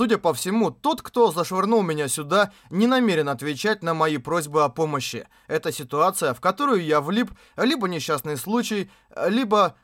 Судя по всему, тот, кто зашвырнул меня сюда, не намерен отвечать на мои просьбы о помощи. Это ситуация, в которую я влип, либо несчастный случай, либо...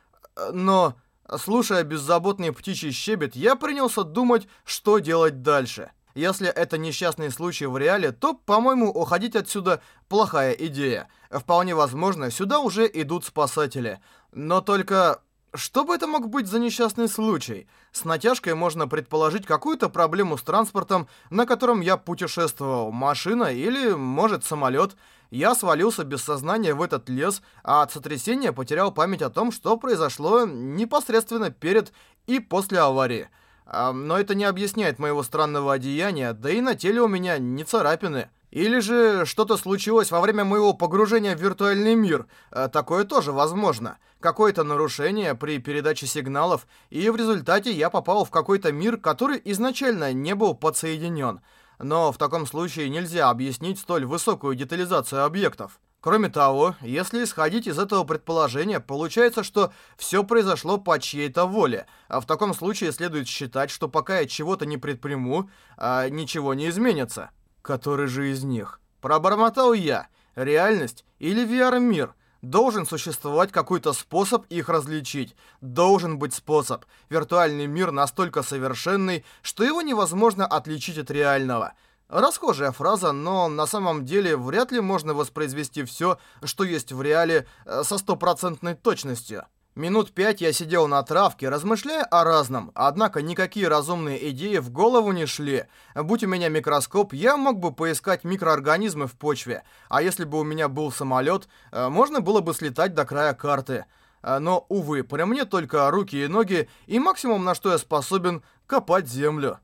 Но, слушая беззаботный птичий щебет, я принялся думать, что делать дальше. Если это несчастный случай в реале, то, по-моему, уходить отсюда плохая идея. Вполне возможно, сюда уже идут спасатели. Но только что бы это мог быть за несчастный случай? С натяжкой можно предположить какую-то проблему с транспортом, на котором я путешествовал, машина или, может, самолет. Я свалился без сознания в этот лес, а от сотрясения потерял память о том, что произошло непосредственно перед и после аварии. Но это не объясняет моего странного одеяния, да и на теле у меня не царапины. Или же что-то случилось во время моего погружения в виртуальный мир. Э, такое тоже возможно. Какое-то нарушение при передаче сигналов, и в результате я попал в какой-то мир, который изначально не был подсоединен. Но в таком случае нельзя объяснить столь высокую детализацию объектов. Кроме того, если исходить из этого предположения, получается, что все произошло по чьей-то воле. А в таком случае следует считать, что пока я чего-то не предприму, а ничего не изменится. Который же из них? Пробормотал я. Реальность или VR-мир? Должен существовать какой-то способ их различить. Должен быть способ. Виртуальный мир настолько совершенный, что его невозможно отличить от реального. Расхожая фраза, но на самом деле вряд ли можно воспроизвести все, что есть в реале, э, со стопроцентной точностью. Минут пять я сидел на травке, размышляя о разном, однако никакие разумные идеи в голову не шли. Будь у меня микроскоп, я мог бы поискать микроорганизмы в почве, а если бы у меня был самолет, э, можно было бы слетать до края карты. Э, но, увы, при мне только руки и ноги, и максимум, на что я способен, копать землю.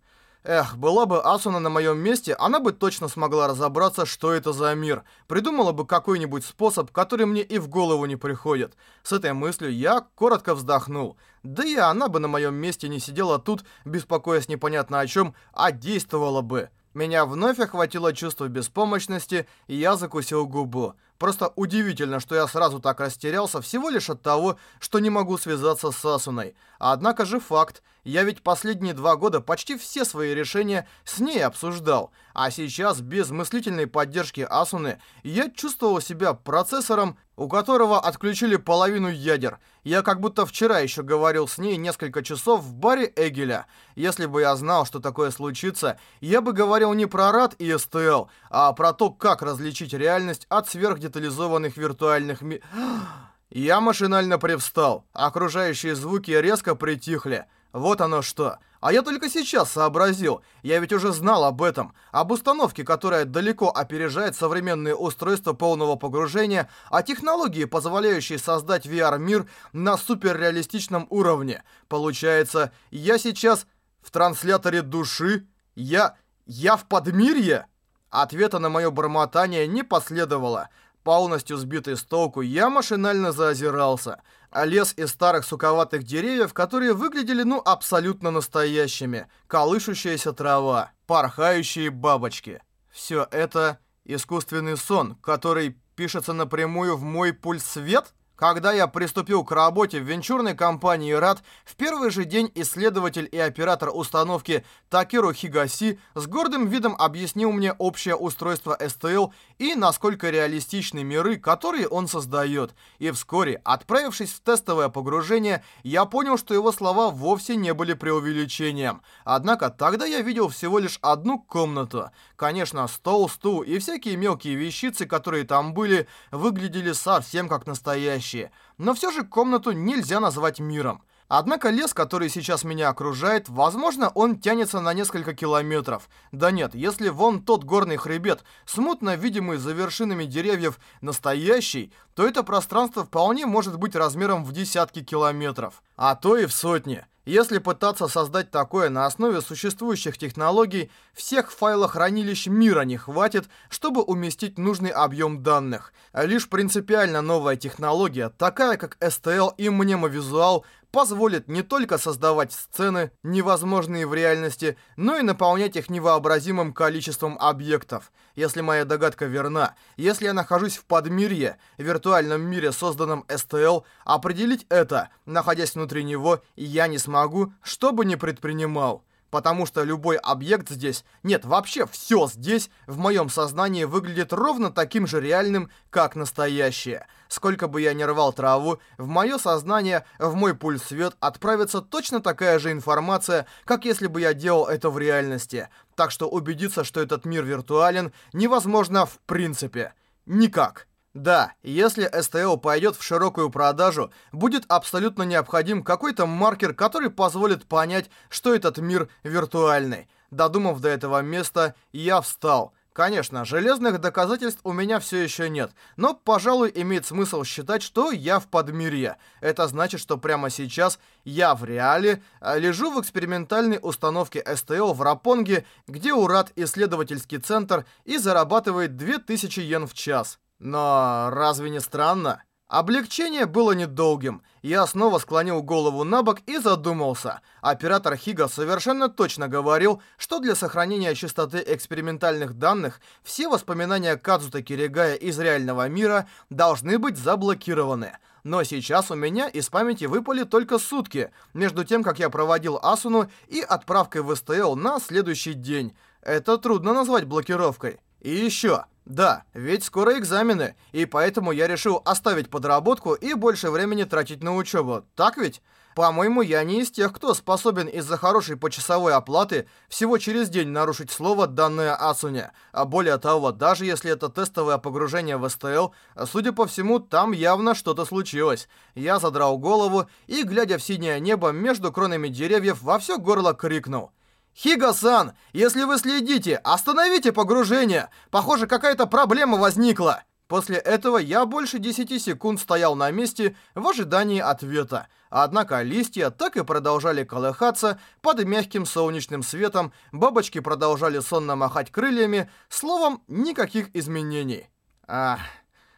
Эх, была бы Асуна на моем месте, она бы точно смогла разобраться, что это за мир. Придумала бы какой-нибудь способ, который мне и в голову не приходит. С этой мыслью я коротко вздохнул. Да и она бы на моем месте не сидела тут, беспокоясь непонятно о чем, а действовала бы. Меня вновь охватило чувство беспомощности, и я закусил губу. Просто удивительно, что я сразу так растерялся всего лишь от того, что не могу связаться с Асуной. Однако же факт, я ведь последние два года почти все свои решения с ней обсуждал. А сейчас, без мыслительной поддержки Асуны, я чувствовал себя процессором, у которого отключили половину ядер. Я как будто вчера еще говорил с ней несколько часов в баре Эгеля. Если бы я знал, что такое случится, я бы говорил не про РАД и СТЛ, а про то, как различить реальность от сверхдетализованных виртуальных ми... Я машинально привстал. Окружающие звуки резко притихли. Вот оно что. А я только сейчас сообразил. Я ведь уже знал об этом. Об установке, которая далеко опережает современные устройства полного погружения, о технологии, позволяющей создать VR-мир на суперреалистичном уровне. Получается, я сейчас в трансляторе души? Я... я в подмирье? Ответа на мое бормотание не последовало. Полностью сбитый с толку, я машинально заозирался а лес из старых суковатых деревьев, которые выглядели ну абсолютно настоящими, колышущаяся трава, порхающие бабочки. Все это искусственный сон, который пишется напрямую в мой пульс-свет? Когда я приступил к работе в венчурной компании РАД, в первый же день исследователь и оператор установки Такиру Хигаси с гордым видом объяснил мне общее устройство СТЛ и насколько реалистичны миры, которые он создает. И вскоре, отправившись в тестовое погружение, я понял, что его слова вовсе не были преувеличением. Однако тогда я видел всего лишь одну комнату. Конечно, стол, стул и всякие мелкие вещицы, которые там были, выглядели совсем как настоящие вещи, но все же комнату нельзя назвать миром. Однако лес, который сейчас меня окружает, возможно, он тянется на несколько километров. Да нет, если вон тот горный хребет, смутно видимый за вершинами деревьев, настоящий, то это пространство вполне может быть размером в десятки километров, а то и в сотни. Если пытаться создать такое на основе существующих технологий, всех файлохранилищ мира не хватит, чтобы уместить нужный объем данных. Лишь принципиально новая технология, такая как STL и мнемовизуал, позволит не только создавать сцены, невозможные в реальности, но и наполнять их невообразимым количеством объектов. Если моя догадка верна, если я нахожусь в подмирье, виртуальном мире, созданном STL, определить это, находясь внутри него, я не смогу, что бы ни предпринимал. потому что любой объект здесь, нет, вообще все здесь, в моем сознании выглядит ровно таким же реальным, как настоящее. Сколько бы я ни рвал траву, в мое сознание, в мой пульс свет отправится точно такая же информация, как если бы я делал это в реальности. Так что убедиться, что этот мир виртуален, невозможно в принципе. Никак. Да, если STL пойдет в широкую продажу, будет абсолютно необходим какой-то маркер, который позволит понять, что этот мир виртуальный. Додумав до этого места, я встал. Конечно, железных доказательств у меня все еще нет, но, пожалуй, имеет смысл считать, что я в подмирье. Это значит, что прямо сейчас я в реале а, лежу в экспериментальной установке СТО в Рапонге, где УРАТ исследовательский центр и зарабатывает 2000 йен в час. Но разве не странно? Облегчение было недолгим. Я снова склонил голову на бок и задумался. Оператор Хига совершенно точно говорил, что для сохранения чистоты экспериментальных данных все воспоминания Кадзута Киригая из реального мира должны быть заблокированы. Но сейчас у меня из памяти выпали только сутки, между тем, как я проводил Асуну и отправкой в СТЛ на следующий день. Это трудно назвать блокировкой. И еще... Да, ведь скоро экзамены, и поэтому я решил оставить подработку и больше времени тратить на учебу. Так ведь? По-моему, я не из тех, кто способен из-за хорошей почасовой оплаты всего через день нарушить слово, данное Асуне. А более того, даже если это тестовое погружение в СТЛ, судя по всему, там явно что-то случилось. Я задрал голову и, глядя в синее небо между кронами деревьев, во все горло крикнул. «Хига-сан, если вы следите, остановите погружение! Похоже, какая-то проблема возникла!» После этого я больше 10 секунд стоял на месте в ожидании ответа. Однако листья так и продолжали колыхаться под мягким солнечным светом, бабочки продолжали сонно махать крыльями, словом, никаких изменений. А,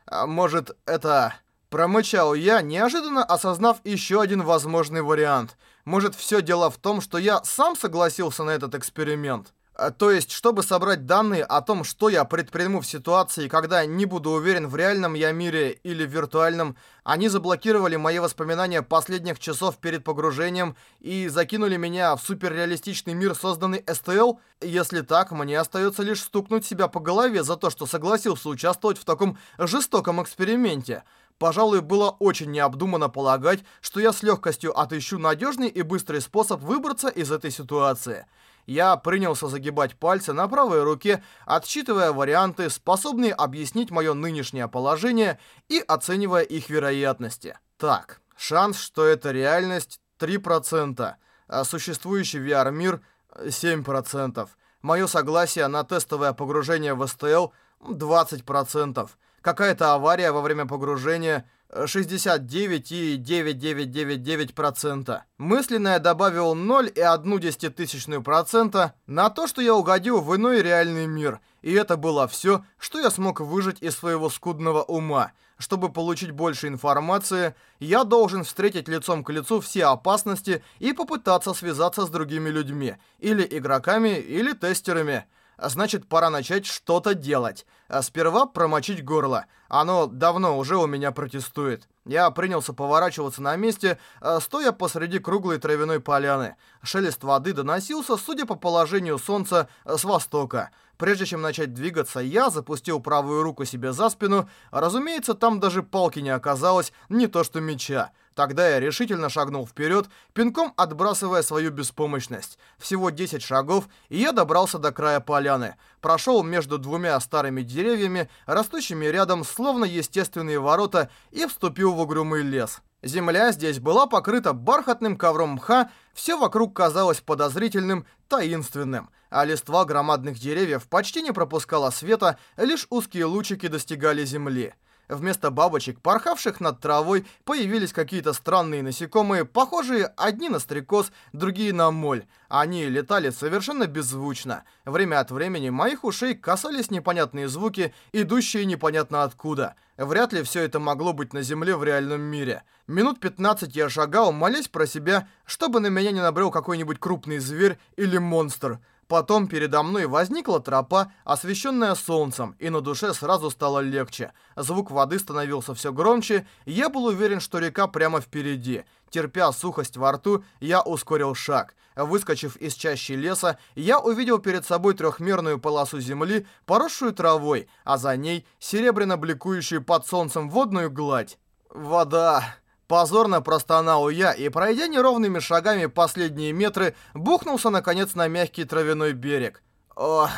а может, это... Промычал я, неожиданно осознав еще один возможный вариант. Может, все дело в том, что я сам согласился на этот эксперимент? А, то есть, чтобы собрать данные о том, что я предприму в ситуации, когда не буду уверен в реальном я мире или в виртуальном, они заблокировали мои воспоминания последних часов перед погружением и закинули меня в суперреалистичный мир, созданный СТЛ? Если так, мне остается лишь стукнуть себя по голове за то, что согласился участвовать в таком жестоком эксперименте. Пожалуй, было очень необдуманно полагать, что я с легкостью отыщу надежный и быстрый способ выбраться из этой ситуации. Я принялся загибать пальцы на правой руке, отсчитывая варианты, способные объяснить мое нынешнее положение и оценивая их вероятности. Так, шанс, что это реальность 3%, а существующий VR-мир 7%. Мое согласие на тестовое погружение в СТЛ 20%. Какая-то авария во время погружения 69,9999%. Мысленно я добавил 0,1 на то, что я угодил в иной реальный мир. И это было все, что я смог выжить из своего скудного ума. Чтобы получить больше информации, я должен встретить лицом к лицу все опасности и попытаться связаться с другими людьми. Или игроками, или тестерами. А значит, пора начать что-то делать. А сперва промочить горло. Оно давно уже у меня протестует. Я принялся поворачиваться на месте, а, стоя посреди круглой травяной поляны. Шелест воды доносился, судя по положению солнца, с востока. Прежде чем начать двигаться, я запустил правую руку себе за спину. Разумеется, там даже палки не оказалось, не то что меча. Тогда я решительно шагнул вперед, пинком отбрасывая свою беспомощность. Всего 10 шагов, и я добрался до края поляны. Прошел между двумя старыми деревьями, растущими рядом, словно естественные ворота, и вступил в угрюмый лес. Земля здесь была покрыта бархатным ковром мха, все вокруг казалось подозрительным, таинственным, а листва громадных деревьев почти не пропускала света, лишь узкие лучики достигали земли. Вместо бабочек, порхавших над травой, появились какие-то странные насекомые, похожие одни на стрекоз, другие на моль. Они летали совершенно беззвучно. Время от времени моих ушей касались непонятные звуки, идущие непонятно откуда. Вряд ли все это могло быть на земле в реальном мире. Минут 15 я шагал, молясь про себя, чтобы на меня не набрел какой-нибудь крупный зверь или монстр. Потом передо мной возникла тропа, освещенная солнцем, и на душе сразу стало легче. Звук воды становился все громче, и я был уверен, что река прямо впереди. Терпя сухость во рту, я ускорил шаг. Выскочив из чащи леса, я увидел перед собой трехмерную полосу земли, поросшую травой, а за ней серебряно-бликующую под солнцем водную гладь. Вода. Позорно простонал я и, пройдя неровными шагами последние метры, бухнулся наконец на мягкий травяной берег. Ох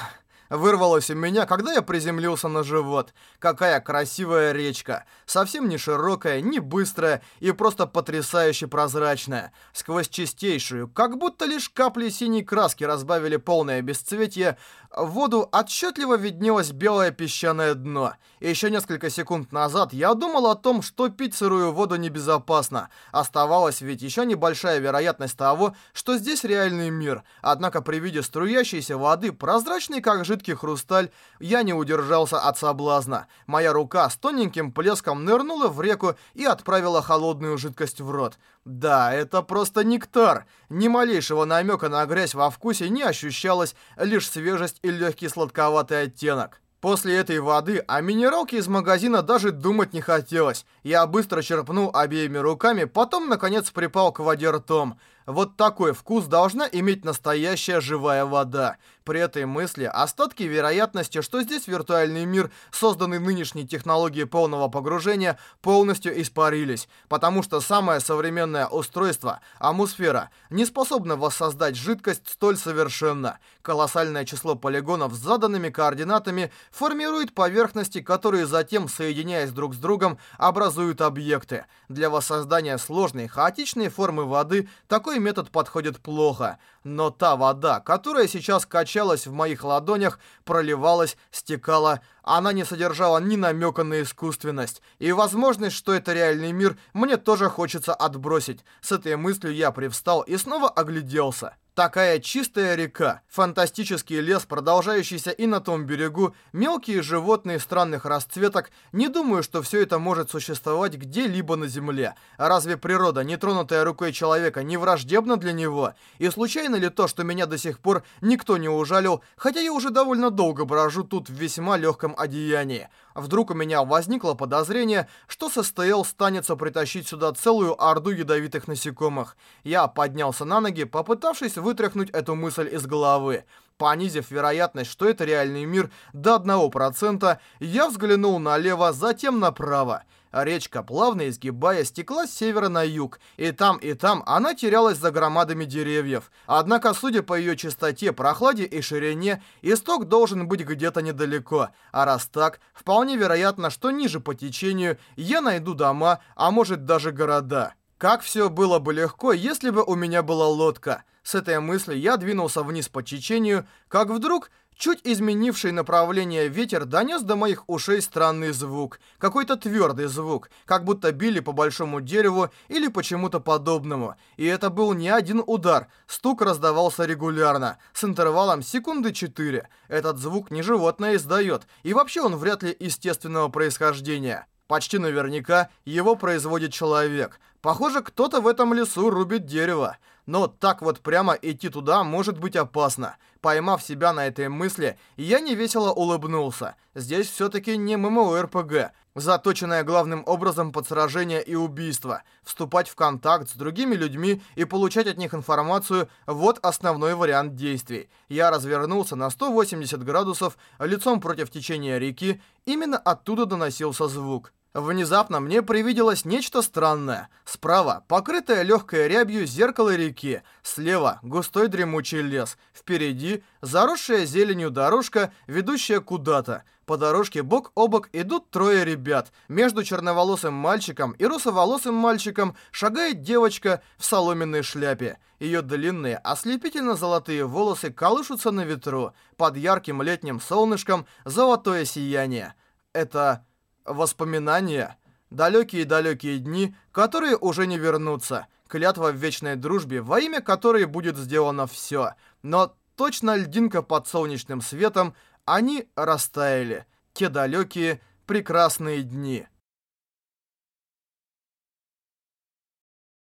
вырвалось у меня, когда я приземлился на живот. Какая красивая речка. Совсем не широкая, не быстрая и просто потрясающе прозрачная. Сквозь чистейшую, как будто лишь капли синей краски разбавили полное бесцветие, в воду отчетливо виднелось белое песчаное дно. И еще несколько секунд назад я думал о том, что пить сырую воду небезопасно. Оставалась ведь еще небольшая вероятность того, что здесь реальный мир. Однако при виде струящейся воды, прозрачной как жидкость, жидкий хрусталь, я не удержался от соблазна. Моя рука с тоненьким плеском нырнула в реку и отправила холодную жидкость в рот. Да, это просто нектар. Ни малейшего намека на грязь во вкусе не ощущалось, лишь свежесть и легкий сладковатый оттенок. После этой воды о минералке из магазина даже думать не хотелось. Я быстро черпнул обеими руками, потом, наконец, припал к воде ртом. Вот такой вкус должна иметь настоящая живая вода. При этой мысли остатки вероятности, что здесь виртуальный мир, созданный нынешней технологией полного погружения, полностью испарились, потому что самое современное устройство, амусфера, не способно воссоздать жидкость столь совершенно. Колоссальное число полигонов с заданными координатами формирует поверхности, которые затем, соединяясь друг с другом, образуют объекты. Для воссоздания сложной, хаотичной формы воды такой Второй метод подходит плохо, но та вода, которая сейчас качалась в моих ладонях, проливалась, стекала, она не содержала ни намека на искусственность. И возможность, что это реальный мир, мне тоже хочется отбросить. С этой мыслью я привстал и снова огляделся. Такая чистая река, фантастический лес, продолжающийся и на том берегу, мелкие животные странных расцветок. Не думаю, что все это может существовать где-либо на земле. разве природа, не тронутая рукой человека, не враждебна для него? И случайно ли то, что меня до сих пор никто не ужалил, хотя я уже довольно долго брожу тут в весьма легком одеянии? Вдруг у меня возникло подозрение, что состоял станется притащить сюда целую орду ядовитых насекомых. Я поднялся на ноги, попытавшись вытряхнуть эту мысль из головы. Понизив вероятность, что это реальный мир, до 1%, я взглянул налево, затем направо. Речка, плавно изгибая, стекла с севера на юг, и там, и там она терялась за громадами деревьев. Однако, судя по ее чистоте, прохладе и ширине, исток должен быть где-то недалеко. А раз так, вполне вероятно, что ниже по течению я найду дома, а может даже города. Как все было бы легко, если бы у меня была лодка. С этой мыслью я двинулся вниз по течению, как вдруг чуть изменивший направление ветер донес до моих ушей странный звук. Какой-то твердый звук, как будто били по большому дереву или почему-то подобному. И это был не один удар. Стук раздавался регулярно, с интервалом секунды четыре. Этот звук не животное издает, и вообще он вряд ли естественного происхождения. Почти наверняка его производит человек. Похоже, кто-то в этом лесу рубит дерево. Но так вот прямо идти туда может быть опасно. Поймав себя на этой мысли, я невесело улыбнулся. Здесь все-таки не ММО-РПГ, заточенная главным образом под сражения и убийства. Вступать в контакт с другими людьми и получать от них информацию – вот основной вариант действий. Я развернулся на 180 градусов, лицом против течения реки, именно оттуда доносился звук. Внезапно мне привиделось нечто странное. Справа покрытая легкой рябью зеркало реки, слева густой дремучий лес, впереди заросшая зеленью дорожка, ведущая куда-то. По дорожке бок о бок идут трое ребят. Между черноволосым мальчиком и русоволосым мальчиком шагает девочка в соломенной шляпе. Ее длинные, ослепительно-золотые волосы колышутся на ветру. Под ярким летним солнышком золотое сияние. Это Воспоминания. Далекие-далекие дни, которые уже не вернутся. Клятва в вечной дружбе, во имя которой будет сделано все. Но точно льдинка под солнечным светом, они растаяли. Те далекие, прекрасные дни.